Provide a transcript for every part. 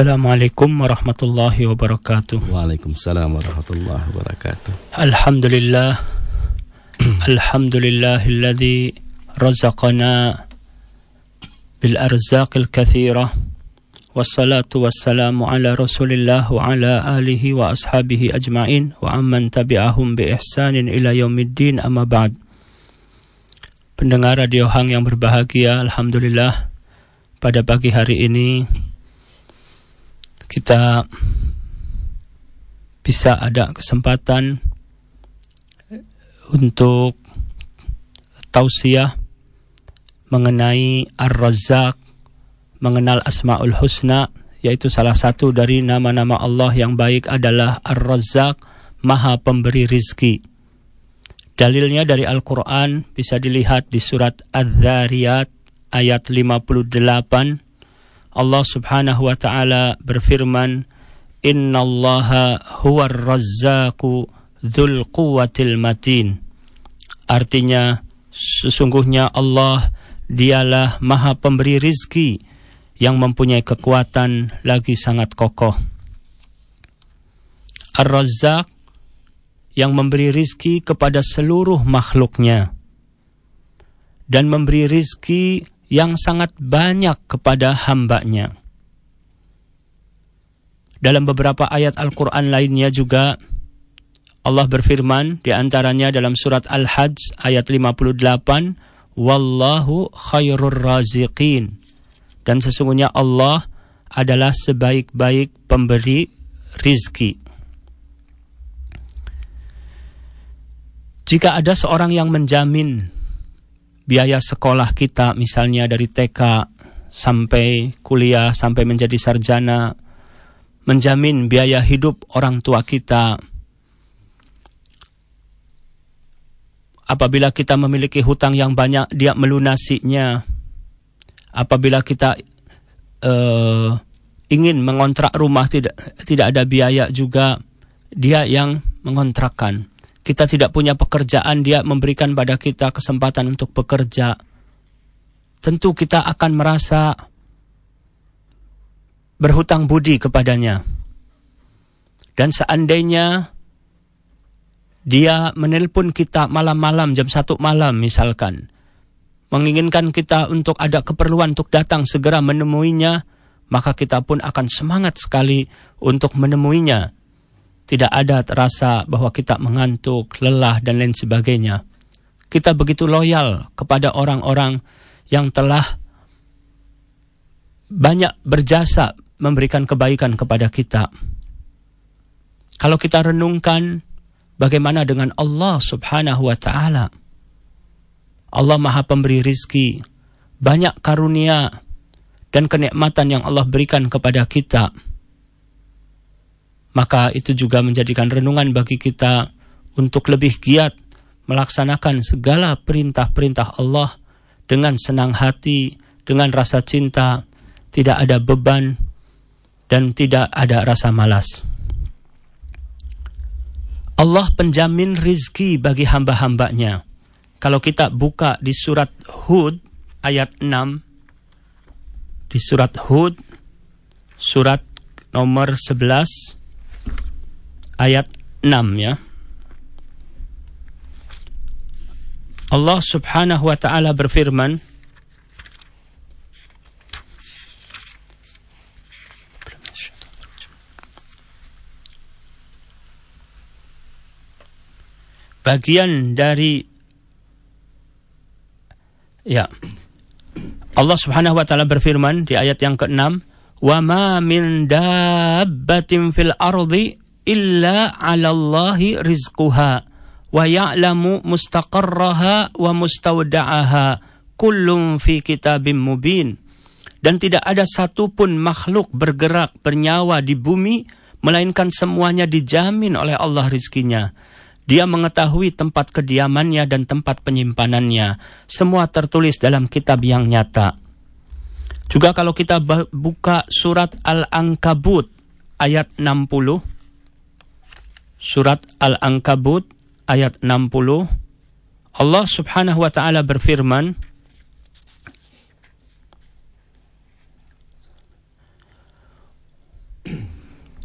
Assalamualaikum warahmatullahi wabarakatuh. Waalaikumsalam warahmatullahi wabarakatuh. Alhamdulillah. Alhamdulillahilladzi razaqana bil arzaqil katsirah. Wassalatu wassalamu ala Rasulillah wa ala alihi wa ashabihi ajma'in wa amman tabi'ahum bi ihsanin ila yaumiddin amma ba'd. Pendengar Radio Hang yang berbahagia, alhamdulillah pada pagi hari ini kita bisa ada kesempatan untuk tausiah mengenai Ar-Razzaq, mengenal Asmaul Husna, yaitu salah satu dari nama-nama Allah yang baik adalah Ar-Razzaq, Maha Pemberi Rizki. Dalilnya dari Al-Quran bisa dilihat di surat Az-Zariyat ayat 58 Allah Subhanahu wa taala berfirman, "Innallaha huwar razzaqu dzul quwwatil matin." Artinya, sesungguhnya Allah dialah Maha Pemberi rizki yang mempunyai kekuatan lagi sangat kokoh. Ar-Razzaq yang memberi rizki kepada seluruh makhluknya dan memberi rizki yang sangat banyak kepada hambanya. Dalam beberapa ayat Al-Quran lainnya juga Allah berfirman di antaranya dalam surat Al-Hajj ayat 58 Wallahu khairur raziqin dan sesungguhnya Allah adalah sebaik-baik pemberi rizki. Jika ada seorang yang menjamin biaya sekolah kita misalnya dari TK sampai kuliah sampai menjadi sarjana menjamin biaya hidup orang tua kita. Apabila kita memiliki hutang yang banyak dia melunasinya. Apabila kita uh, ingin mengontrak rumah tidak tidak ada biaya juga dia yang mengontrakkan kita tidak punya pekerjaan, dia memberikan pada kita kesempatan untuk bekerja. Tentu kita akan merasa berhutang budi kepadanya. Dan seandainya dia menelpon kita malam-malam jam satu malam misalkan, menginginkan kita untuk ada keperluan untuk datang segera menemuinya, maka kita pun akan semangat sekali untuk menemuinya tidak ada terasa bahwa kita mengantuk, lelah, dan lain sebagainya. Kita begitu loyal kepada orang-orang yang telah banyak berjasa memberikan kebaikan kepada kita. Kalau kita renungkan bagaimana dengan Allah Subhanahu wa taala. Allah Maha Pemberi rizki, banyak karunia dan kenikmatan yang Allah berikan kepada kita maka itu juga menjadikan renungan bagi kita untuk lebih giat melaksanakan segala perintah-perintah Allah dengan senang hati, dengan rasa cinta, tidak ada beban, dan tidak ada rasa malas. Allah penjamin rizki bagi hamba-hambanya. Kalau kita buka di surat Hud ayat 6, di surat Hud, surat nomor 11, ayat 6 ya. Allah Subhanahu wa taala berfirman bagian dari ya Allah Subhanahu wa taala berfirman di ayat yang ke-6 wa ma min dabbatin fil ardi illa 'alallahi rizquha wa ya'lamu mustaqarraha wa mustawda'aha kullum fi kitabim mubin dan tidak ada satupun makhluk bergerak bernyawa di bumi melainkan semuanya dijamin oleh Allah rizkinya dia mengetahui tempat kediamannya dan tempat penyimpanannya. Semua tertulis dalam kitab yang nyata. Juga kalau kita buka surat Al-Ankabut ayat 60 surat Al-Ankabut ayat 60 Allah Subhanahu wa taala berfirman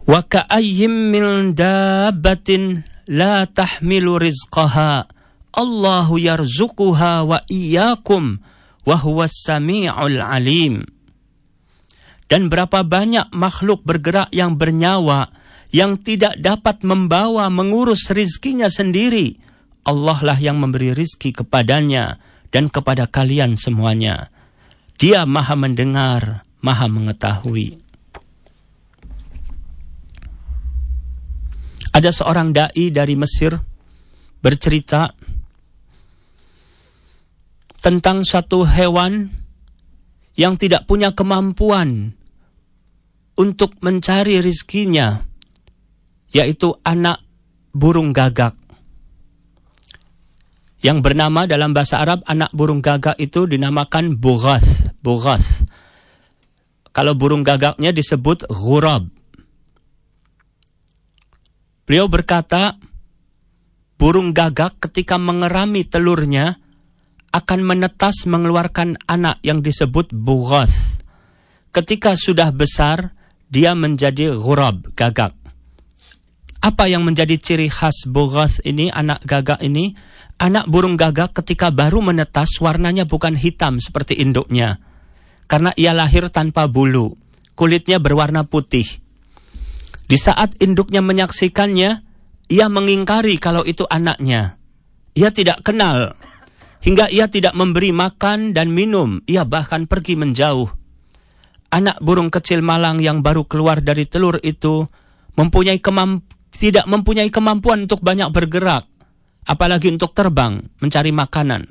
Wa ka'ayyim min dabbatin la tahmilu rizqaha. Allahu yarzuquha wa iyyakum wa huwas sami'ul alim. Dan berapa banyak makhluk bergerak yang bernyawa yang tidak dapat membawa mengurus rizkinya sendiri. Allah lah yang memberi rizki kepadanya dan kepada kalian semuanya. Dia maha mendengar, maha mengetahui. Ada seorang dai dari Mesir bercerita tentang satu hewan yang tidak punya kemampuan untuk mencari rizkinya, yaitu anak burung gagak. Yang bernama dalam bahasa Arab anak burung gagak itu dinamakan bughath, bughath. Kalau burung gagaknya disebut ghurab. Beliau berkata, burung gagak ketika mengerami telurnya akan menetas mengeluarkan anak yang disebut bughath. Ketika sudah besar, dia menjadi ghurab, gagak. Apa yang menjadi ciri khas bughath ini, anak gagak ini? Anak burung gagak ketika baru menetas warnanya bukan hitam seperti induknya. Karena ia lahir tanpa bulu, kulitnya berwarna putih. Di saat induknya menyaksikannya, ia mengingkari kalau itu anaknya. Ia tidak kenal. Hingga ia tidak memberi makan dan minum. Ia bahkan pergi menjauh. Anak burung kecil malang yang baru keluar dari telur itu mempunyai kemamp tidak mempunyai kemampuan untuk banyak bergerak. Apalagi untuk terbang, mencari makanan.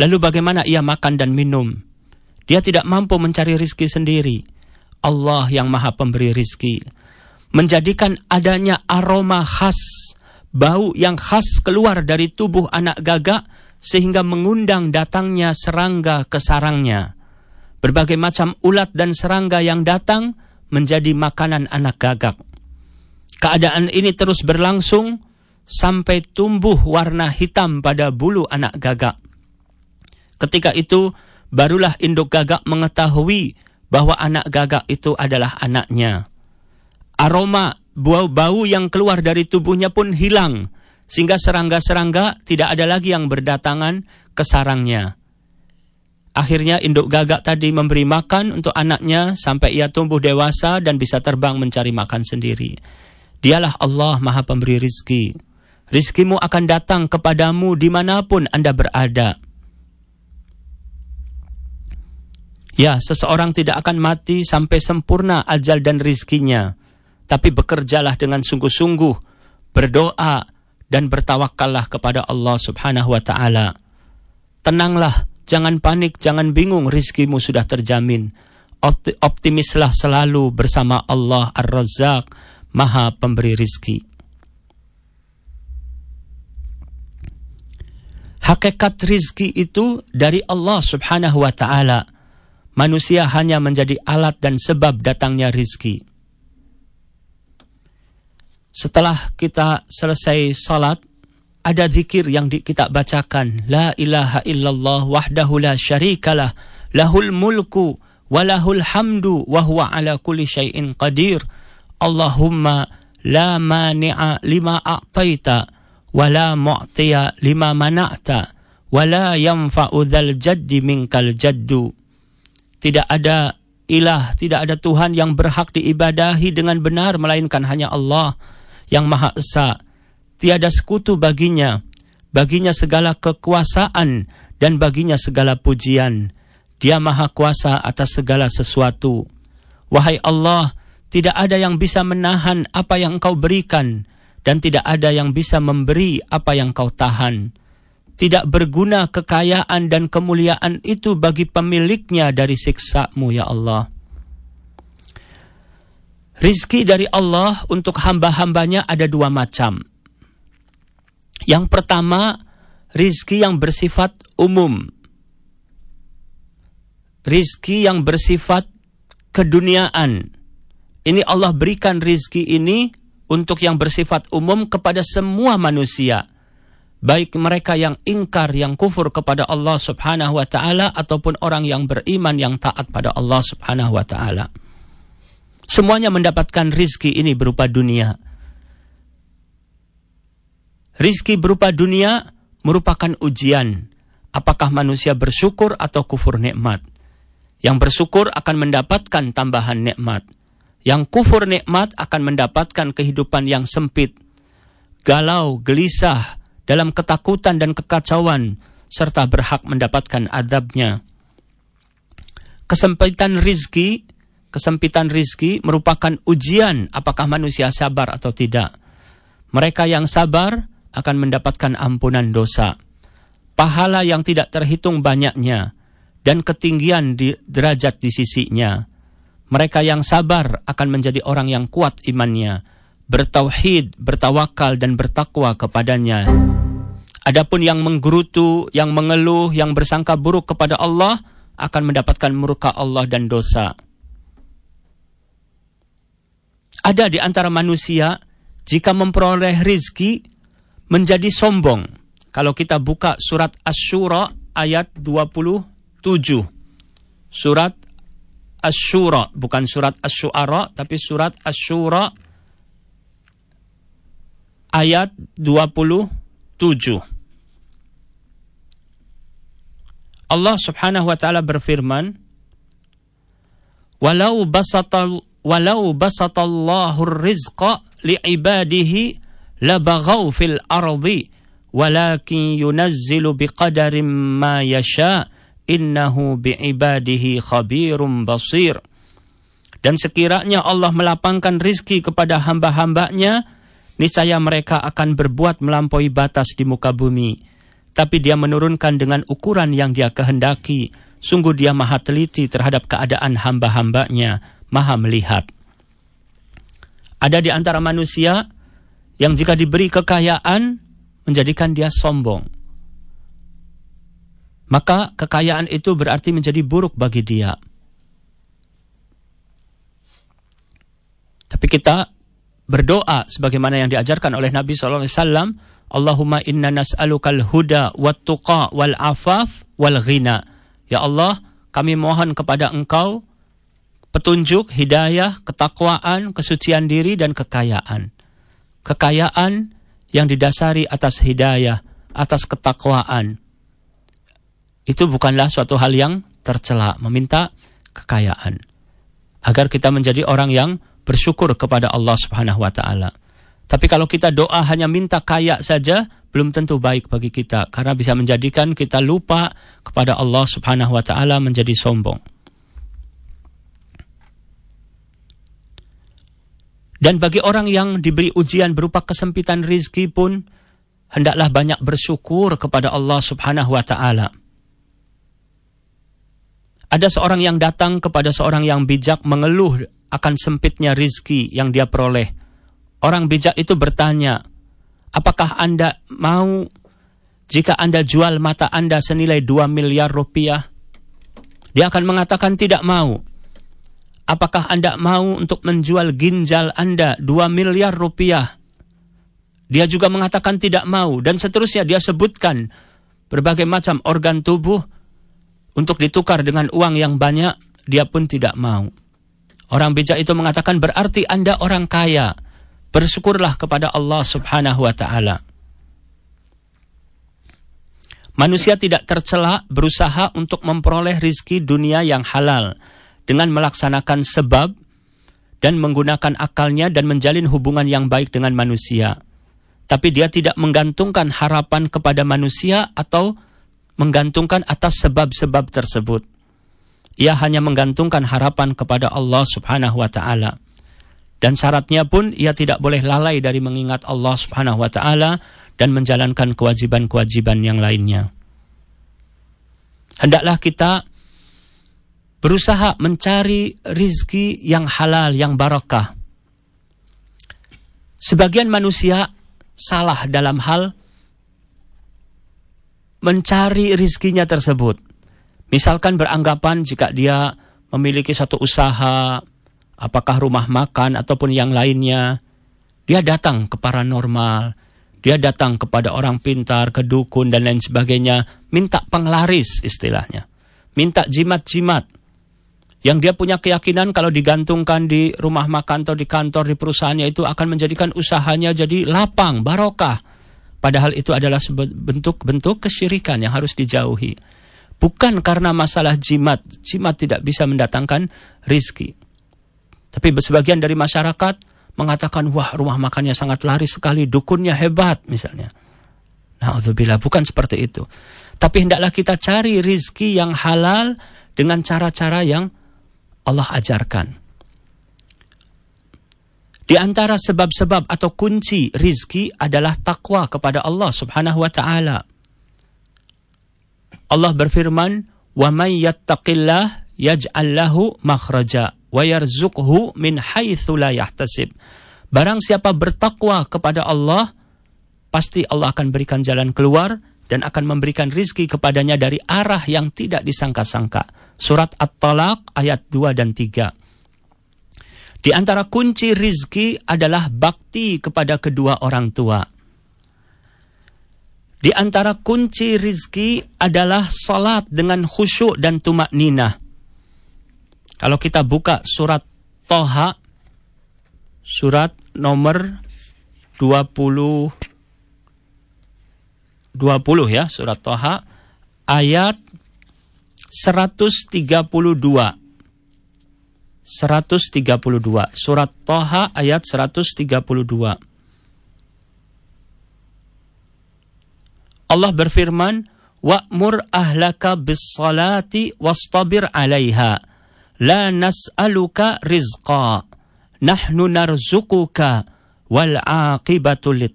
Lalu bagaimana ia makan dan minum? Dia tidak mampu mencari rizki sendiri. Allah yang maha pemberi rizki menjadikan adanya aroma khas, bau yang khas keluar dari tubuh anak gagak sehingga mengundang datangnya serangga ke sarangnya. Berbagai macam ulat dan serangga yang datang menjadi makanan anak gagak. Keadaan ini terus berlangsung sampai tumbuh warna hitam pada bulu anak gagak. Ketika itu, barulah induk gagak mengetahui bahwa anak gagak itu adalah anaknya aroma bau bau yang keluar dari tubuhnya pun hilang sehingga serangga-serangga tidak ada lagi yang berdatangan ke sarangnya. Akhirnya induk gagak tadi memberi makan untuk anaknya sampai ia tumbuh dewasa dan bisa terbang mencari makan sendiri. Dialah Allah maha pemberi rizki. Rizkimu akan datang kepadamu di mana pun Anda berada. Ya, seseorang tidak akan mati sampai sempurna ajal dan rizkinya tapi bekerjalah dengan sungguh-sungguh, berdoa dan bertawakallah kepada Allah Subhanahu wa taala. Tenanglah, jangan panik, jangan bingung, rizkimu sudah terjamin. Optimislah selalu bersama Allah Ar-Razzaq, Maha Pemberi rizki. Hakikat rizki itu dari Allah Subhanahu wa taala. Manusia hanya menjadi alat dan sebab datangnya rizki. Setelah kita selesai salat, ada zikir yang kita bacakan. La ilaha illallah wahdahu la syarikalah. Lahul mulku walahul hamdu wa huwa ala kulli syai'in qadir. Allahumma la mani'a lima a'taita wa la mu'tiya lima mana'ta wa la yanfa'u dzal jaddi minkal jaddu. Tidak ada ilah, tidak ada Tuhan yang berhak diibadahi dengan benar melainkan hanya Allah yang Maha Esa. Tiada sekutu baginya, baginya segala kekuasaan dan baginya segala pujian. Dia Maha Kuasa atas segala sesuatu. Wahai Allah, tidak ada yang bisa menahan apa yang Engkau berikan dan tidak ada yang bisa memberi apa yang Kau tahan. Tidak berguna kekayaan dan kemuliaan itu bagi pemiliknya dari siksamu, ya Allah. Rizki dari Allah untuk hamba-hambanya ada dua macam. Yang pertama, rizki yang bersifat umum. Rizki yang bersifat keduniaan. Ini Allah berikan rizki ini untuk yang bersifat umum kepada semua manusia. Baik mereka yang ingkar, yang kufur kepada Allah subhanahu wa ta'ala, ataupun orang yang beriman, yang taat pada Allah subhanahu wa ta'ala. Semuanya mendapatkan rizki ini berupa dunia. Rizki berupa dunia merupakan ujian. Apakah manusia bersyukur atau kufur nikmat? Yang bersyukur akan mendapatkan tambahan nikmat. Yang kufur nikmat akan mendapatkan kehidupan yang sempit, galau, gelisah, dalam ketakutan dan kekacauan, serta berhak mendapatkan adabnya. Kesempitan rizki, kesempitan rizki merupakan ujian apakah manusia sabar atau tidak. Mereka yang sabar akan mendapatkan ampunan dosa. Pahala yang tidak terhitung banyaknya, dan ketinggian di derajat di sisinya. Mereka yang sabar akan menjadi orang yang kuat imannya, bertauhid, bertawakal dan bertakwa kepadanya. Adapun yang menggerutu, yang mengeluh, yang bersangka buruk kepada Allah akan mendapatkan murka Allah dan dosa. Ada di antara manusia jika memperoleh rizki menjadi sombong. Kalau kita buka surat Ash-Shura ayat 20 7. Surat Ash-Shura, bukan surat Ash-Shu'ara, tapi surat Ash-Shura ayat 27. Allah Subhanahu wa taala berfirman, "Walau basatal walau basatallahu rizqa li'ibadihi labaghaw fil ardi walakin yunazzilu biqadarin ma yasha' innahu bi'ibadihi khabirum basir. Dan sekiranya Allah melapangkan rizki kepada hamba-hambanya, niscaya mereka akan berbuat melampaui batas di muka bumi. Tapi dia menurunkan dengan ukuran yang dia kehendaki. Sungguh dia maha teliti terhadap keadaan hamba-hambanya, maha melihat. Ada di antara manusia yang jika diberi kekayaan, menjadikan dia sombong maka kekayaan itu berarti menjadi buruk bagi dia. Tapi kita berdoa sebagaimana yang diajarkan oleh Nabi SAW, Allahumma inna nas'alukal huda wat tuqa wal afaf wal ghina. Ya Allah, kami mohon kepada Engkau petunjuk, hidayah, ketakwaan, kesucian diri dan kekayaan. Kekayaan yang didasari atas hidayah, atas ketakwaan, itu bukanlah suatu hal yang tercela, meminta kekayaan. Agar kita menjadi orang yang bersyukur kepada Allah Subhanahu wa taala. Tapi kalau kita doa hanya minta kaya saja, belum tentu baik bagi kita karena bisa menjadikan kita lupa kepada Allah Subhanahu wa taala menjadi sombong. Dan bagi orang yang diberi ujian berupa kesempitan rizki pun, hendaklah banyak bersyukur kepada Allah subhanahu wa ta'ala. Ada seorang yang datang kepada seorang yang bijak mengeluh akan sempitnya rizki yang dia peroleh. Orang bijak itu bertanya, apakah Anda mau jika Anda jual mata Anda senilai 2 miliar rupiah? Dia akan mengatakan tidak mau. Apakah Anda mau untuk menjual ginjal Anda 2 miliar rupiah? Dia juga mengatakan tidak mau dan seterusnya dia sebutkan berbagai macam organ tubuh untuk ditukar dengan uang yang banyak, dia pun tidak mau. Orang bijak itu mengatakan berarti Anda orang kaya. Bersyukurlah kepada Allah Subhanahu wa taala. Manusia tidak tercela berusaha untuk memperoleh rizki dunia yang halal dengan melaksanakan sebab dan menggunakan akalnya dan menjalin hubungan yang baik dengan manusia. Tapi dia tidak menggantungkan harapan kepada manusia atau menggantungkan atas sebab-sebab tersebut. Ia hanya menggantungkan harapan kepada Allah Subhanahu wa taala. Dan syaratnya pun ia tidak boleh lalai dari mengingat Allah Subhanahu wa taala dan menjalankan kewajiban-kewajiban yang lainnya. Hendaklah kita berusaha mencari rizki yang halal, yang barakah. Sebagian manusia salah dalam hal mencari rizkinya tersebut. Misalkan beranggapan jika dia memiliki satu usaha, apakah rumah makan ataupun yang lainnya, dia datang ke paranormal, dia datang kepada orang pintar, ke dukun dan lain sebagainya, minta penglaris istilahnya. Minta jimat-jimat. Yang dia punya keyakinan kalau digantungkan di rumah makan atau di kantor di perusahaannya itu akan menjadikan usahanya jadi lapang, barokah. Padahal itu adalah bentuk-bentuk kesyirikan yang harus dijauhi. Bukan karena masalah jimat. Jimat tidak bisa mendatangkan rizki. Tapi sebagian dari masyarakat mengatakan, wah rumah makannya sangat laris sekali, dukunnya hebat misalnya. Nah, bukan seperti itu. Tapi hendaklah kita cari rizki yang halal dengan cara-cara yang Allah ajarkan. Di antara sebab-sebab atau kunci rizki adalah takwa kepada Allah subhanahu wa ta'ala. Allah berfirman, وَمَنْ يَتَّقِ اللَّهِ يَجْعَلْ لَهُ مَخْرَجًا وَيَرْزُقْهُ مِنْ حَيْثُ لَا يَحْتَسِبْ Barang siapa bertakwa kepada Allah, pasti Allah akan berikan jalan keluar dan akan memberikan rizki kepadanya dari arah yang tidak disangka-sangka. Surat At-Talaq ayat 2 dan 3. Di antara kunci rizki adalah bakti kepada kedua orang tua. Di antara kunci rizki adalah salat dengan khusyuk dan tumak ninah. Kalau kita buka surat Toha, surat nomor 20 20 ya, surat Toha, ayat 132. 132. Surat Toha ayat 132. Allah berfirman, Wa'mur ahlaka bis salati wastabir alaiha. La nas'aluka rizqa. Nahnu narzukuka wal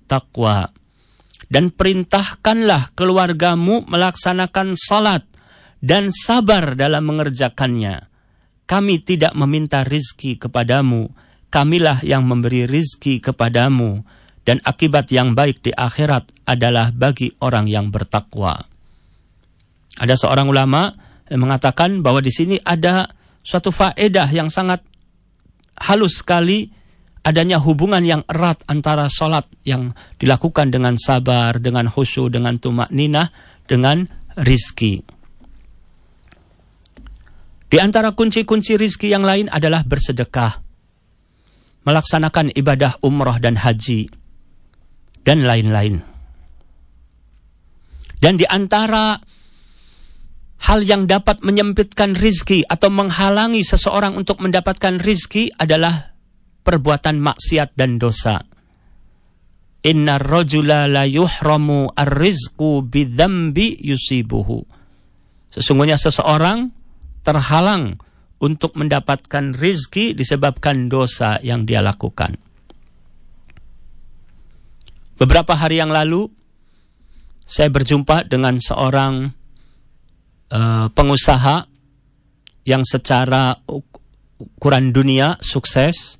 taqwa dan perintahkanlah keluargamu melaksanakan salat dan sabar dalam mengerjakannya. Kami tidak meminta rizki kepadamu, kamilah yang memberi rizki kepadamu, dan akibat yang baik di akhirat adalah bagi orang yang bertakwa. Ada seorang ulama yang mengatakan bahwa di sini ada suatu faedah yang sangat halus sekali adanya hubungan yang erat antara sholat yang dilakukan dengan sabar, dengan khusyuk, dengan tumak ninah, dengan rizki. Di antara kunci-kunci rizki yang lain adalah bersedekah, melaksanakan ibadah umroh dan haji, dan lain-lain. Dan di antara hal yang dapat menyempitkan rizki atau menghalangi seseorang untuk mendapatkan rizki adalah perbuatan maksiat dan dosa. Inna rajula la yuhramu ar-rizqu bidzambi yusibuhu. Sesungguhnya seseorang terhalang untuk mendapatkan rizki disebabkan dosa yang dia lakukan. Beberapa hari yang lalu, saya berjumpa dengan seorang uh, pengusaha yang secara ukuran dunia sukses,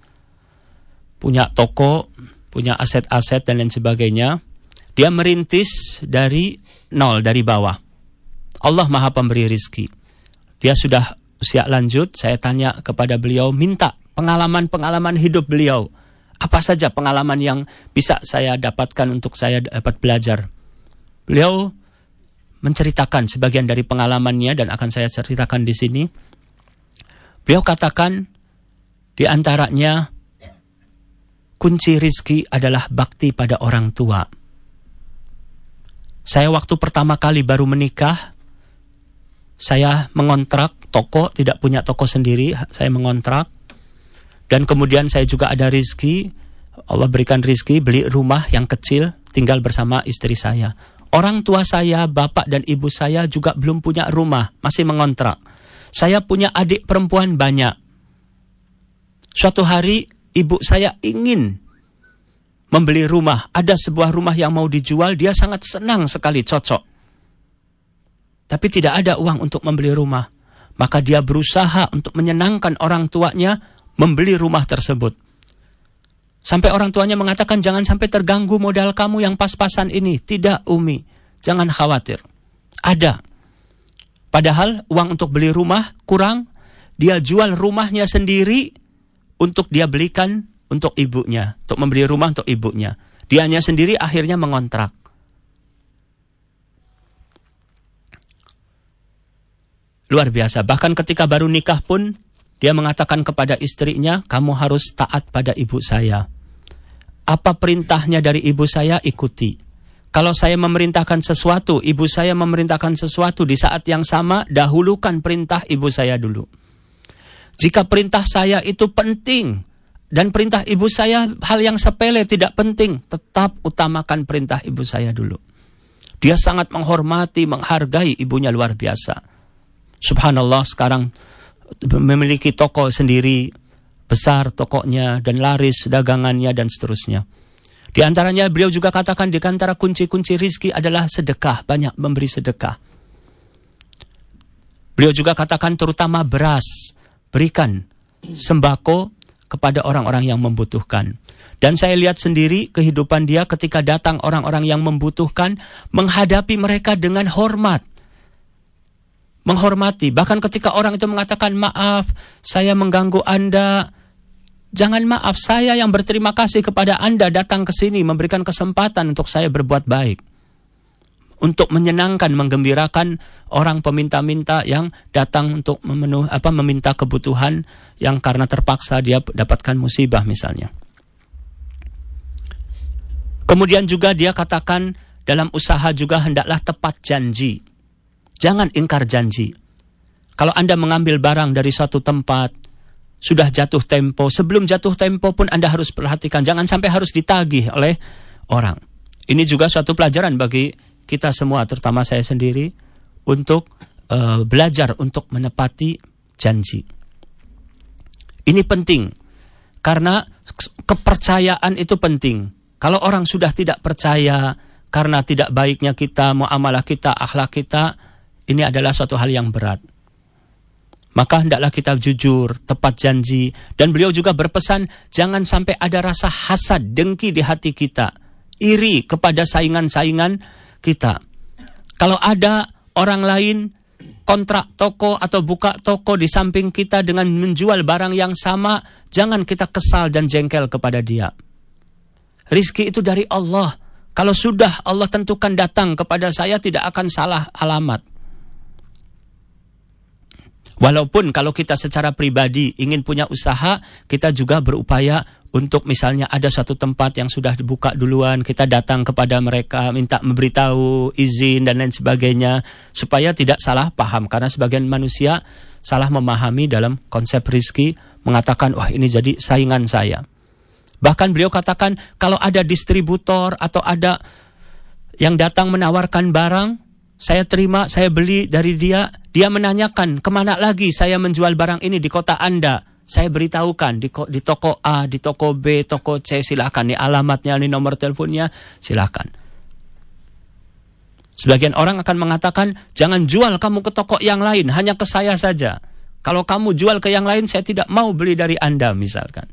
punya toko, punya aset-aset dan lain sebagainya. Dia merintis dari nol, dari bawah. Allah maha pemberi rizki. Dia sudah usia lanjut, saya tanya kepada beliau, minta pengalaman-pengalaman hidup beliau. Apa saja pengalaman yang bisa saya dapatkan untuk saya dapat belajar. Beliau menceritakan sebagian dari pengalamannya dan akan saya ceritakan di sini. Beliau katakan di antaranya kunci rizki adalah bakti pada orang tua. Saya waktu pertama kali baru menikah, saya mengontrak toko, tidak punya toko sendiri, saya mengontrak. Dan kemudian saya juga ada rizki, Allah berikan rizki, beli rumah yang kecil, tinggal bersama istri saya. Orang tua saya, bapak dan ibu saya juga belum punya rumah, masih mengontrak. Saya punya adik perempuan banyak. Suatu hari ibu saya ingin membeli rumah, ada sebuah rumah yang mau dijual, dia sangat senang sekali cocok. Tapi tidak ada uang untuk membeli rumah. Maka dia berusaha untuk menyenangkan orang tuanya membeli rumah tersebut. Sampai orang tuanya mengatakan jangan sampai terganggu modal kamu yang pas-pasan ini. Tidak Umi, jangan khawatir. Ada. Padahal uang untuk beli rumah kurang, dia jual rumahnya sendiri untuk dia belikan untuk ibunya, untuk membeli rumah untuk ibunya. Dianya sendiri akhirnya mengontrak. Luar biasa. Bahkan ketika baru nikah pun Dia mengatakan kepada istrinya, kamu harus taat pada ibu saya. Apa perintahnya dari ibu saya, ikuti. Kalau saya memerintahkan sesuatu, ibu saya memerintahkan sesuatu di saat yang sama, dahulukan perintah ibu saya dulu. Jika perintah saya itu penting, dan perintah ibu saya hal yang sepele tidak penting, tetap utamakan perintah ibu saya dulu. Dia sangat menghormati, menghargai ibunya luar biasa. Subhanallah sekarang memiliki toko sendiri, besar tokonya dan laris dagangannya dan seterusnya. Di antaranya beliau juga katakan di antara kunci-kunci rizki adalah sedekah, banyak memberi sedekah. Beliau juga katakan terutama beras, berikan sembako kepada orang-orang yang membutuhkan. Dan saya lihat sendiri kehidupan dia ketika datang orang-orang yang membutuhkan, menghadapi mereka dengan hormat menghormati. Bahkan ketika orang itu mengatakan maaf, saya mengganggu Anda. Jangan maaf, saya yang berterima kasih kepada Anda datang ke sini memberikan kesempatan untuk saya berbuat baik. Untuk menyenangkan, menggembirakan orang peminta-minta yang datang untuk memenuh apa meminta kebutuhan yang karena terpaksa dia dapatkan musibah misalnya. Kemudian juga dia katakan dalam usaha juga hendaklah tepat janji. Jangan ingkar janji. Kalau Anda mengambil barang dari suatu tempat, sudah jatuh tempo, sebelum jatuh tempo pun Anda harus perhatikan. Jangan sampai harus ditagih oleh orang. Ini juga suatu pelajaran bagi kita semua, terutama saya sendiri, untuk uh, belajar untuk menepati janji. Ini penting, karena kepercayaan itu penting. Kalau orang sudah tidak percaya, karena tidak baiknya kita, muamalah kita, akhlak kita, ini adalah suatu hal yang berat. Maka hendaklah kita jujur, tepat janji. Dan beliau juga berpesan, jangan sampai ada rasa hasad, dengki di hati kita. Iri kepada saingan-saingan kita. Kalau ada orang lain kontrak toko atau buka toko di samping kita dengan menjual barang yang sama, jangan kita kesal dan jengkel kepada dia. Rizki itu dari Allah. Kalau sudah Allah tentukan datang kepada saya tidak akan salah alamat. Walaupun kalau kita secara pribadi ingin punya usaha, kita juga berupaya untuk misalnya ada satu tempat yang sudah dibuka duluan, kita datang kepada mereka, minta memberitahu, izin dan lain sebagainya, supaya tidak salah paham. Karena sebagian manusia salah memahami dalam konsep rizki, mengatakan, wah ini jadi saingan saya. Bahkan beliau katakan, kalau ada distributor atau ada yang datang menawarkan barang, saya terima, saya beli dari dia, dia menanyakan ke mana lagi saya menjual barang ini di kota Anda. Saya beritahukan di, di toko A, di toko B, toko C, silakan. Ini alamatnya, ini nomor teleponnya, silakan. Sebagian orang akan mengatakan, jangan jual kamu ke toko yang lain, hanya ke saya saja. Kalau kamu jual ke yang lain, saya tidak mau beli dari Anda, misalkan.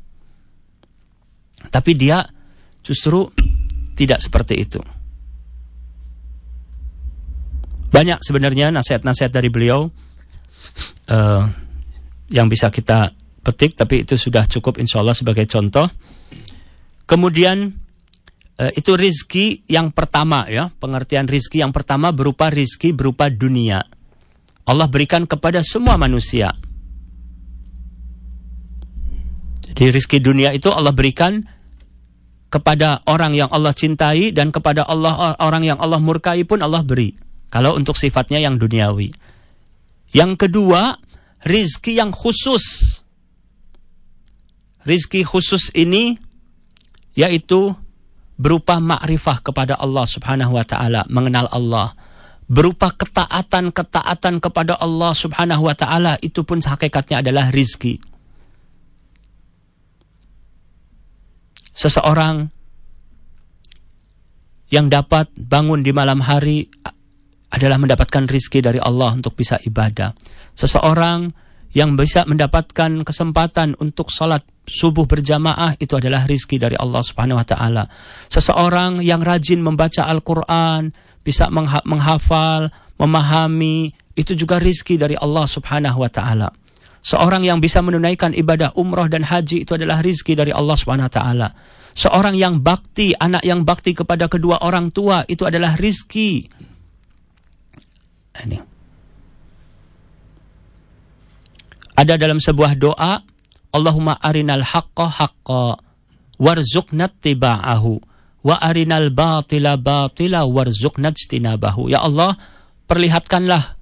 Tapi dia justru tidak seperti itu. Banyak sebenarnya nasihat-nasihat dari beliau uh, yang bisa kita petik, tapi itu sudah cukup insya Allah sebagai contoh. Kemudian uh, itu rizki yang pertama ya, pengertian rizki yang pertama berupa rizki berupa dunia. Allah berikan kepada semua manusia. Jadi rizki dunia itu Allah berikan kepada orang yang Allah cintai dan kepada Allah orang yang Allah murkai pun Allah beri. Kalau untuk sifatnya yang duniawi. Yang kedua, rizki yang khusus. Rizki khusus ini yaitu berupa makrifah kepada Allah Subhanahu wa taala, mengenal Allah. Berupa ketaatan-ketaatan kepada Allah Subhanahu wa taala itu pun hakikatnya adalah rizki. Seseorang yang dapat bangun di malam hari adalah mendapatkan rizki dari Allah untuk bisa ibadah. Seseorang yang bisa mendapatkan kesempatan untuk sholat subuh berjamaah itu adalah rizki dari Allah Subhanahu Wa Taala. Seseorang yang rajin membaca Al-Quran, bisa menghafal, memahami, itu juga rizki dari Allah Subhanahu Wa Taala. Seorang yang bisa menunaikan ibadah umroh dan haji itu adalah rizki dari Allah Subhanahu Wa Taala. Seorang yang bakti, anak yang bakti kepada kedua orang tua itu adalah rizki ini. Ada dalam sebuah doa, Allahumma arinal haqqa haqqa warzuqna tiba'ahu wa arinal batila batila warzuqna ijtinabahu. Ya Allah, perlihatkanlah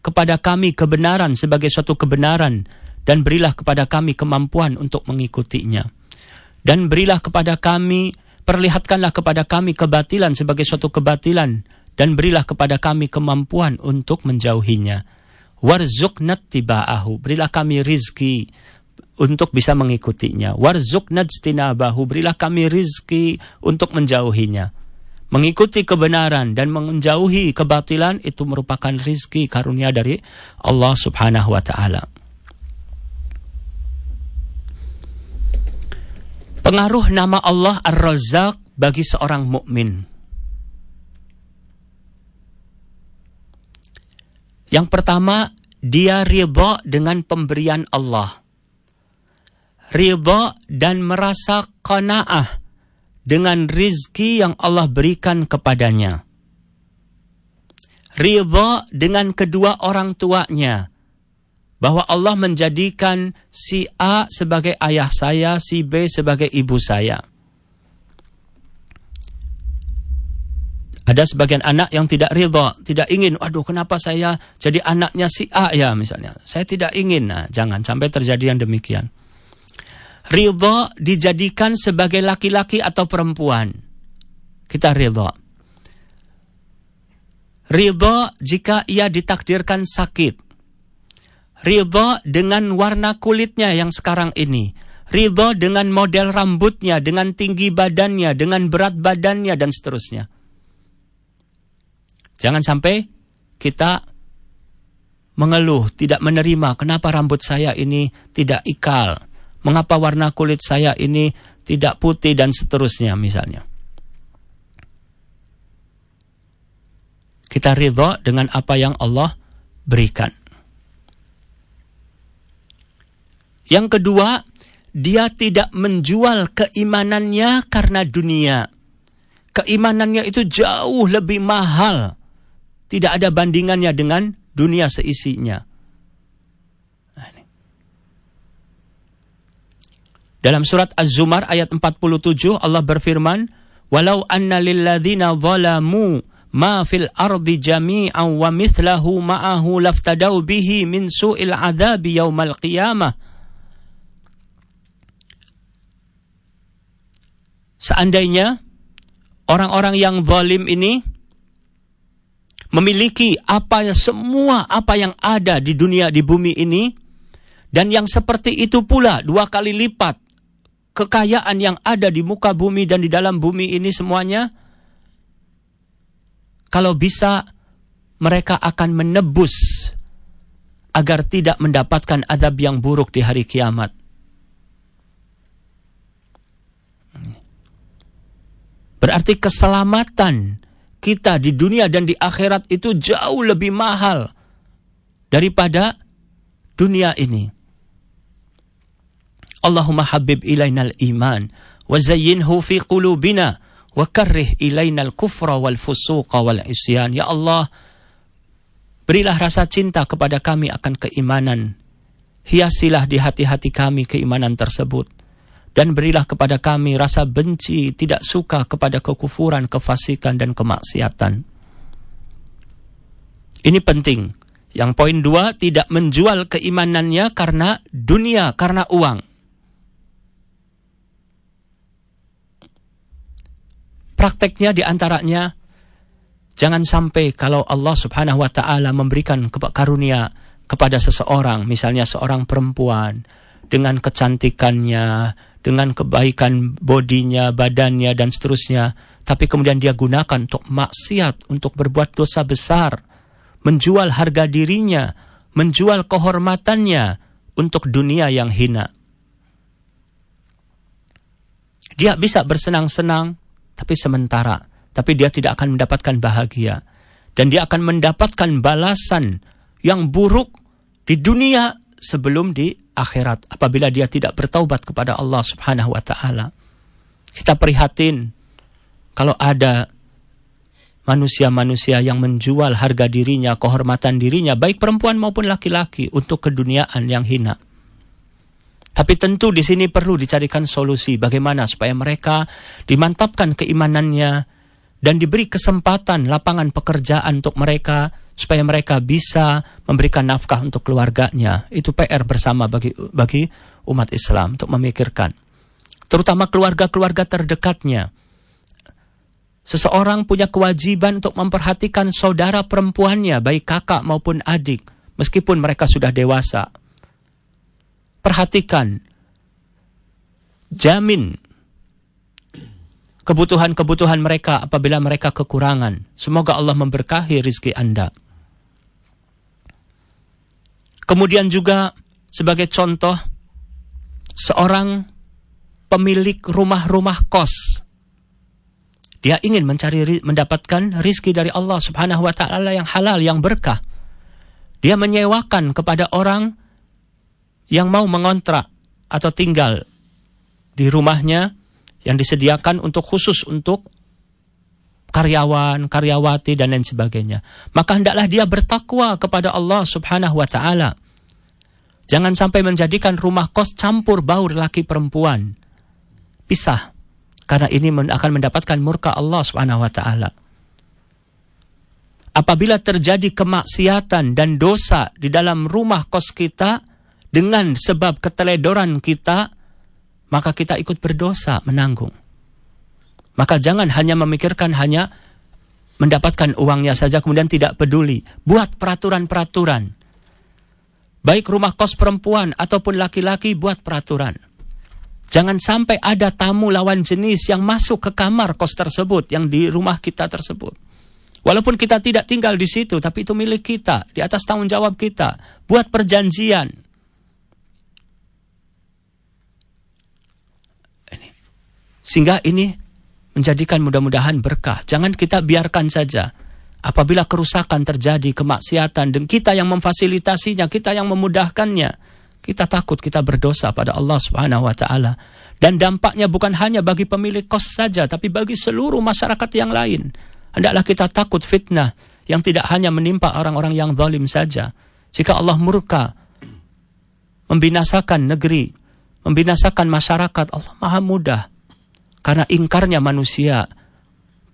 kepada kami kebenaran sebagai suatu kebenaran dan berilah kepada kami kemampuan untuk mengikutinya. Dan berilah kepada kami, perlihatkanlah kepada kami kebatilan sebagai suatu kebatilan dan berilah kepada kami kemampuan untuk menjauhinya warzuqna tiba'ahu. Berilah kami rizki untuk bisa mengikutinya. Warzuqna bahu. Berilah kami rizki untuk menjauhinya. Mengikuti kebenaran dan menjauhi kebatilan itu merupakan rizki karunia dari Allah subhanahu wa ta'ala. Pengaruh nama Allah Ar-Razzaq bagi seorang mukmin. Yang pertama, dia ridha dengan pemberian Allah. Ridha dan merasa qanaah dengan rizki yang Allah berikan kepadanya. Ridha dengan kedua orang tuanya. Bahwa Allah menjadikan si A sebagai ayah saya, si B sebagai ibu saya. Ada sebagian anak yang tidak ridha, tidak ingin, aduh kenapa saya jadi anaknya si A ya misalnya. Saya tidak ingin, nah jangan sampai terjadi yang demikian. Ridha dijadikan sebagai laki-laki atau perempuan. Kita ridha. Ridha jika ia ditakdirkan sakit. Ridha dengan warna kulitnya yang sekarang ini. Ridha dengan model rambutnya, dengan tinggi badannya, dengan berat badannya, dan seterusnya. Jangan sampai kita mengeluh, tidak menerima kenapa rambut saya ini tidak ikal, mengapa warna kulit saya ini tidak putih dan seterusnya misalnya. Kita ridho dengan apa yang Allah berikan. Yang kedua, dia tidak menjual keimanannya karena dunia. Keimanannya itu jauh lebih mahal tidak ada bandingannya dengan dunia seisinya. Nah, Dalam surat Az-Zumar ayat 47 Allah berfirman, "Walau anna lilladzina zalamu ma fil ardi jami'an wa mithlahu ma'ahu laftadau bihi min su'il adzabi yaumal qiyamah." Seandainya orang-orang yang zalim ini memiliki apa yang semua apa yang ada di dunia di bumi ini dan yang seperti itu pula dua kali lipat kekayaan yang ada di muka bumi dan di dalam bumi ini semuanya kalau bisa mereka akan menebus agar tidak mendapatkan adab yang buruk di hari kiamat. Berarti keselamatan kita di dunia dan di akhirat itu jauh lebih mahal daripada dunia ini. Allahumma habib ilainal iman wa zayyinhu fi qulubina wa karrih ilainal kufra wal fusuqa wal isyan. Ya Allah, berilah rasa cinta kepada kami akan keimanan. Hiasilah di hati-hati kami keimanan tersebut dan berilah kepada kami rasa benci, tidak suka kepada kekufuran, kefasikan, dan kemaksiatan. Ini penting. Yang poin dua, tidak menjual keimanannya karena dunia, karena uang. Prakteknya di antaranya, jangan sampai kalau Allah subhanahu wa ta'ala memberikan karunia kepada seseorang, misalnya seorang perempuan, dengan kecantikannya, dengan kebaikan bodinya, badannya, dan seterusnya. Tapi kemudian dia gunakan untuk maksiat, untuk berbuat dosa besar. Menjual harga dirinya, menjual kehormatannya untuk dunia yang hina. Dia bisa bersenang-senang, tapi sementara. Tapi dia tidak akan mendapatkan bahagia. Dan dia akan mendapatkan balasan yang buruk di dunia sebelum di akhirat apabila dia tidak bertaubat kepada Allah Subhanahu wa taala. Kita prihatin kalau ada manusia-manusia yang menjual harga dirinya, kehormatan dirinya, baik perempuan maupun laki-laki untuk keduniaan yang hina. Tapi tentu di sini perlu dicarikan solusi bagaimana supaya mereka dimantapkan keimanannya dan diberi kesempatan lapangan pekerjaan untuk mereka supaya mereka bisa memberikan nafkah untuk keluarganya. Itu PR bersama bagi bagi umat Islam untuk memikirkan. Terutama keluarga-keluarga terdekatnya Seseorang punya kewajiban untuk memperhatikan saudara perempuannya, baik kakak maupun adik, meskipun mereka sudah dewasa. Perhatikan, jamin kebutuhan-kebutuhan mereka apabila mereka kekurangan. Semoga Allah memberkahi rizki Anda. Kemudian juga sebagai contoh, seorang pemilik rumah-rumah kos dia ingin mencari mendapatkan rizki dari Allah Subhanahu wa taala yang halal, yang berkah. Dia menyewakan kepada orang yang mau mengontrak atau tinggal di rumahnya yang disediakan untuk khusus untuk karyawan, karyawati dan lain sebagainya. Maka hendaklah dia bertakwa kepada Allah Subhanahu wa taala. Jangan sampai menjadikan rumah kos campur baur laki perempuan. Pisah karena ini akan mendapatkan murka Allah Subhanahu wa taala. Apabila terjadi kemaksiatan dan dosa di dalam rumah kos kita dengan sebab keteledoran kita, maka kita ikut berdosa menanggung. Maka jangan hanya memikirkan hanya mendapatkan uangnya saja kemudian tidak peduli. Buat peraturan-peraturan. Baik rumah kos perempuan ataupun laki-laki buat peraturan. Jangan sampai ada tamu lawan jenis yang masuk ke kamar kos tersebut, yang di rumah kita tersebut. Walaupun kita tidak tinggal di situ, tapi itu milik kita, di atas tanggung jawab kita. Buat perjanjian. Sehingga ini menjadikan mudah-mudahan berkah. Jangan kita biarkan saja. Apabila kerusakan terjadi, kemaksiatan, dan kita yang memfasilitasinya, kita yang memudahkannya, kita takut kita berdosa pada Allah Subhanahu wa taala. Dan dampaknya bukan hanya bagi pemilik kos saja, tapi bagi seluruh masyarakat yang lain. Hendaklah kita takut fitnah yang tidak hanya menimpa orang-orang yang zalim saja. Jika Allah murka membinasakan negeri, membinasakan masyarakat, Allah Maha mudah. Karena ingkarnya manusia,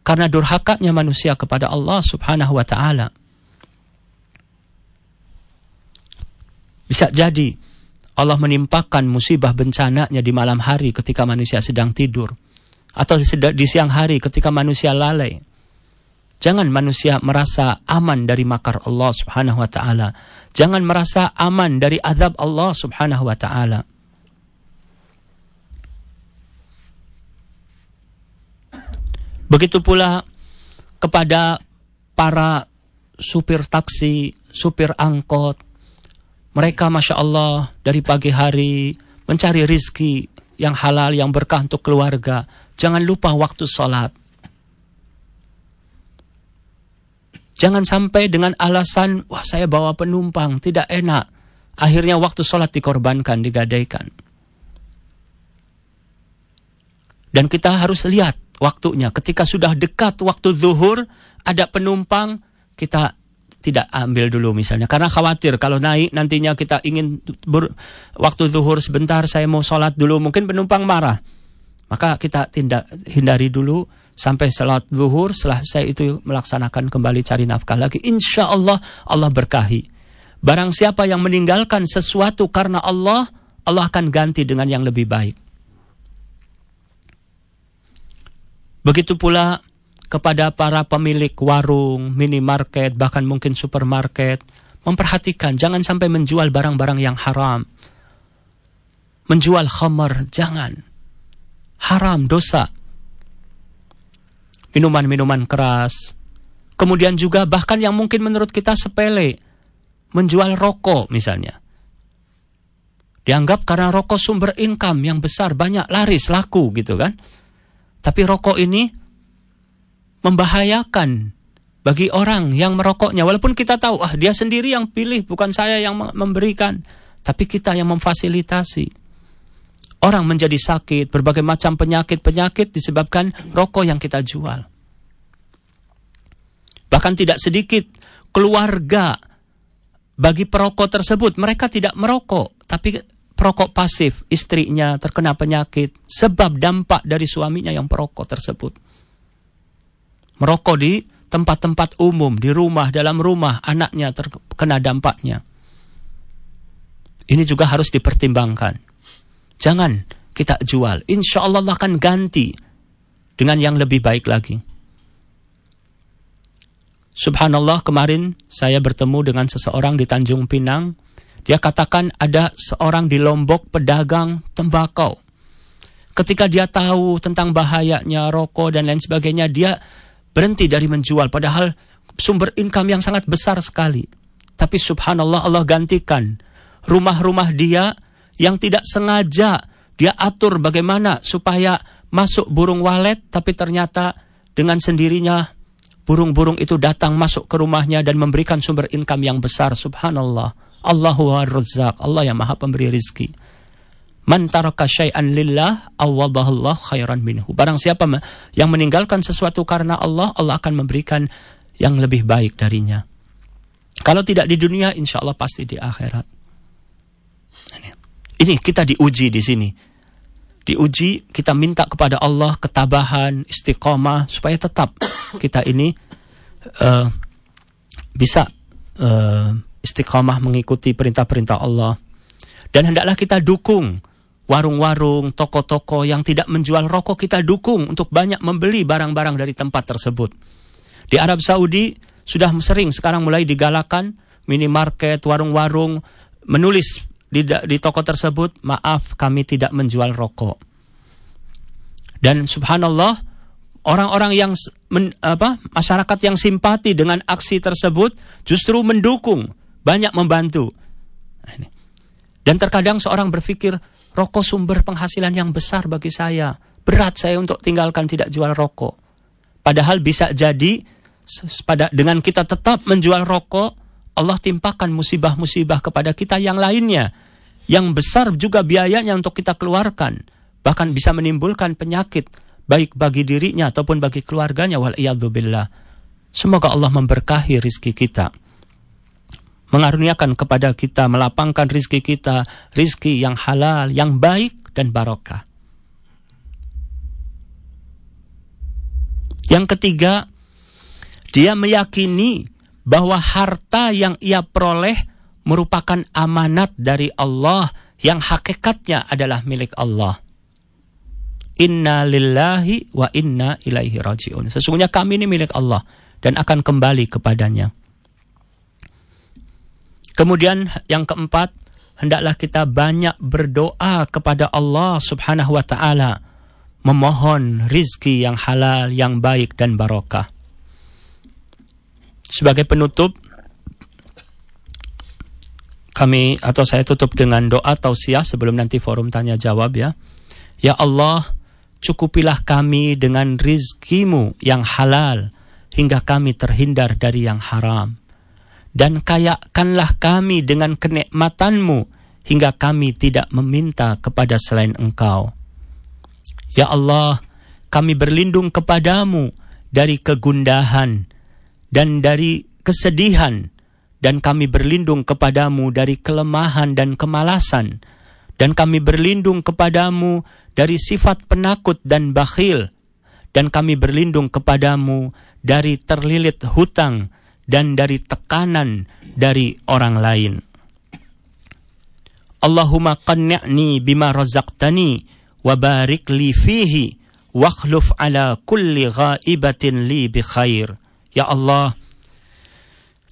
karena durhakanya manusia kepada Allah Subhanahu wa taala. Bisa jadi Allah menimpakan musibah bencananya di malam hari ketika manusia sedang tidur. Atau di siang hari ketika manusia lalai. Jangan manusia merasa aman dari makar Allah subhanahu wa ta'ala. Jangan merasa aman dari azab Allah subhanahu wa ta'ala. Begitu pula kepada para supir taksi, supir angkot, mereka Masya Allah dari pagi hari mencari rizki yang halal, yang berkah untuk keluarga. Jangan lupa waktu sholat. Jangan sampai dengan alasan, wah saya bawa penumpang, tidak enak. Akhirnya waktu sholat dikorbankan, digadaikan. Dan kita harus lihat waktunya. Ketika sudah dekat waktu zuhur, ada penumpang, kita tidak ambil dulu misalnya. Karena khawatir kalau naik nantinya kita ingin ber, waktu zuhur sebentar saya mau sholat dulu mungkin penumpang marah. Maka kita tindak hindari dulu sampai sholat zuhur setelah saya itu melaksanakan kembali cari nafkah lagi insya Allah Allah berkahi. Barang siapa yang meninggalkan sesuatu karena Allah Allah akan ganti dengan yang lebih baik begitu pula kepada para pemilik warung, minimarket, bahkan mungkin supermarket, memperhatikan jangan sampai menjual barang-barang yang haram. Menjual khamar, jangan. Haram, dosa. Minuman-minuman keras. Kemudian juga bahkan yang mungkin menurut kita sepele, menjual rokok misalnya. Dianggap karena rokok sumber income yang besar, banyak laris, laku gitu kan. Tapi rokok ini membahayakan bagi orang yang merokoknya. Walaupun kita tahu, ah dia sendiri yang pilih, bukan saya yang memberikan. Tapi kita yang memfasilitasi. Orang menjadi sakit, berbagai macam penyakit-penyakit disebabkan rokok yang kita jual. Bahkan tidak sedikit keluarga bagi perokok tersebut mereka tidak merokok, tapi perokok pasif, istrinya terkena penyakit sebab dampak dari suaminya yang perokok tersebut. Merokok di tempat-tempat umum, di rumah, dalam rumah, anaknya terkena dampaknya. Ini juga harus dipertimbangkan. Jangan kita jual. Insya Allah akan ganti dengan yang lebih baik lagi. Subhanallah kemarin saya bertemu dengan seseorang di Tanjung Pinang. Dia katakan ada seorang di Lombok pedagang tembakau. Ketika dia tahu tentang bahayanya rokok dan lain sebagainya, dia berhenti dari menjual. Padahal sumber income yang sangat besar sekali. Tapi subhanallah Allah gantikan rumah-rumah dia yang tidak sengaja dia atur bagaimana supaya masuk burung walet tapi ternyata dengan sendirinya burung-burung itu datang masuk ke rumahnya dan memberikan sumber income yang besar subhanallah Allahu razzaq Allah yang maha pemberi rizki Man taraka syai'an lillah awadahallah khairan minhu. Barang siapa yang meninggalkan sesuatu karena Allah, Allah akan memberikan yang lebih baik darinya. Kalau tidak di dunia, insya Allah pasti di akhirat. Ini kita diuji di sini. Diuji, kita minta kepada Allah ketabahan, istiqomah, supaya tetap kita ini uh, bisa uh, istiqomah mengikuti perintah-perintah Allah. Dan hendaklah kita dukung warung-warung, toko-toko yang tidak menjual rokok kita dukung untuk banyak membeli barang-barang dari tempat tersebut. Di Arab Saudi sudah sering sekarang mulai digalakan minimarket, warung-warung menulis di, di toko tersebut, maaf kami tidak menjual rokok. Dan subhanallah, orang-orang yang men, apa masyarakat yang simpati dengan aksi tersebut justru mendukung, banyak membantu. Nah, Dan terkadang seorang berpikir, Rokok sumber penghasilan yang besar bagi saya. Berat saya untuk tinggalkan tidak jual rokok. Padahal bisa jadi pada dengan kita tetap menjual rokok, Allah timpakan musibah-musibah kepada kita yang lainnya. Yang besar juga biayanya untuk kita keluarkan. Bahkan bisa menimbulkan penyakit baik bagi dirinya ataupun bagi keluarganya wal Semoga Allah memberkahi rizki kita mengaruniakan kepada kita, melapangkan rizki kita, rizki yang halal, yang baik dan barokah. Yang ketiga, dia meyakini bahwa harta yang ia peroleh merupakan amanat dari Allah yang hakikatnya adalah milik Allah. Inna lillahi wa inna ilaihi rajiun. Sesungguhnya kami ini milik Allah dan akan kembali kepadanya. Kemudian yang keempat, hendaklah kita banyak berdoa kepada Allah Subhanahu wa taala memohon rizki yang halal, yang baik dan barokah. Sebagai penutup kami atau saya tutup dengan doa tausiah sebelum nanti forum tanya jawab ya. Ya Allah, cukupilah kami dengan rizkimu yang halal hingga kami terhindar dari yang haram dan kayakanlah kami dengan kenikmatanmu hingga kami tidak meminta kepada selain engkau. Ya Allah, kami berlindung kepadamu dari kegundahan dan dari kesedihan dan kami berlindung kepadamu dari kelemahan dan kemalasan dan kami berlindung kepadamu dari sifat penakut dan bakhil dan kami berlindung kepadamu dari terlilit hutang dan dari tekanan dari orang lain. Allahumma qanni'ni bima razaqtani wa barik li fihi wakhluf ala kulli ghaibatin li bi khair. Ya Allah,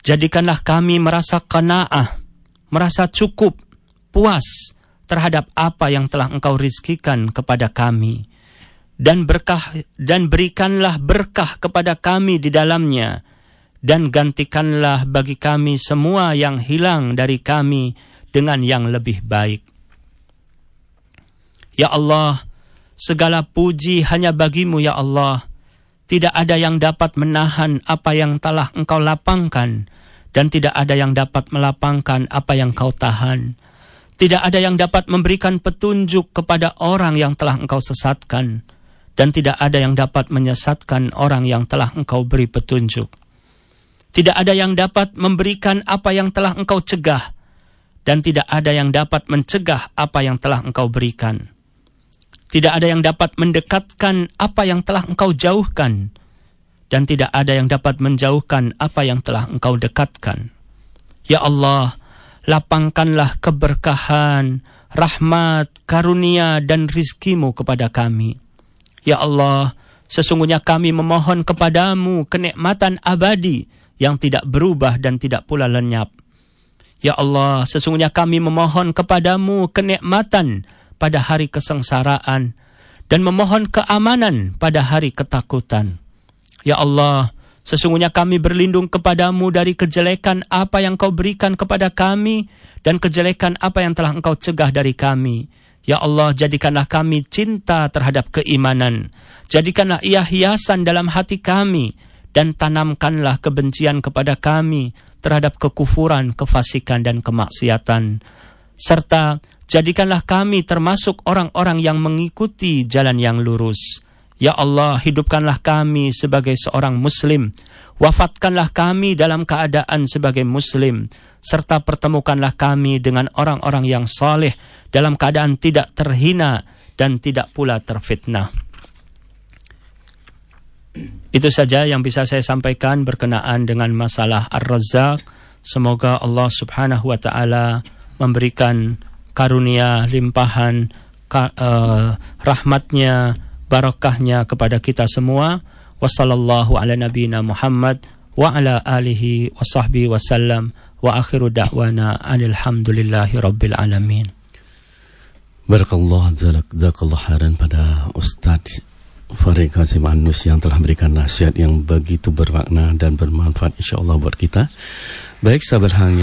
jadikanlah kami merasa qanaah, merasa cukup, puas terhadap apa yang telah Engkau rizkikan kepada kami dan berkah dan berikanlah berkah kepada kami di dalamnya dan gantikanlah bagi kami semua yang hilang dari kami dengan yang lebih baik. Ya Allah, segala puji hanya bagimu ya Allah. Tidak ada yang dapat menahan apa yang telah engkau lapangkan, dan tidak ada yang dapat melapangkan apa yang kau tahan. Tidak ada yang dapat memberikan petunjuk kepada orang yang telah engkau sesatkan, dan tidak ada yang dapat menyesatkan orang yang telah engkau beri petunjuk. Tidak ada yang dapat memberikan apa yang telah engkau cegah, dan tidak ada yang dapat mencegah apa yang telah engkau berikan. Tidak ada yang dapat mendekatkan apa yang telah engkau jauhkan, dan tidak ada yang dapat menjauhkan apa yang telah engkau dekatkan. Ya Allah, lapangkanlah keberkahan, rahmat, karunia, dan rizkimu kepada kami. Ya Allah, sesungguhnya kami memohon kepadamu kenikmatan abadi yang tidak berubah dan tidak pula lenyap. Ya Allah, sesungguhnya kami memohon kepadamu kenikmatan pada hari kesengsaraan dan memohon keamanan pada hari ketakutan. Ya Allah, sesungguhnya kami berlindung kepadamu dari kejelekan apa yang kau berikan kepada kami dan kejelekan apa yang telah engkau cegah dari kami. Ya Allah, jadikanlah kami cinta terhadap keimanan. Jadikanlah ia hiasan dalam hati kami dan tanamkanlah kebencian kepada kami terhadap kekufuran, kefasikan, dan kemaksiatan. Serta jadikanlah kami termasuk orang-orang yang mengikuti jalan yang lurus. Ya Allah, hidupkanlah kami sebagai seorang Muslim. Wafatkanlah kami dalam keadaan sebagai Muslim. Serta pertemukanlah kami dengan orang-orang yang saleh dalam keadaan tidak terhina dan tidak pula terfitnah. Itu saja yang bisa saya sampaikan berkenaan dengan masalah Ar-Razzaq. Semoga Allah Subhanahu wa taala memberikan karunia limpahan ka, uh, rahmatnya barakahnya kepada kita semua. Wassallallahu ala nabiyina Muhammad wa ala alihi wa sahbihi wasallam wa akhiru da'wana alhamdulillahi rabbil alamin. Barakallah jazakallah khairan pada Ustaz Farid Qasim Anus yang telah memberikan nasihat yang begitu bermakna dan bermanfaat insyaAllah buat kita. Baik sahabat hang yang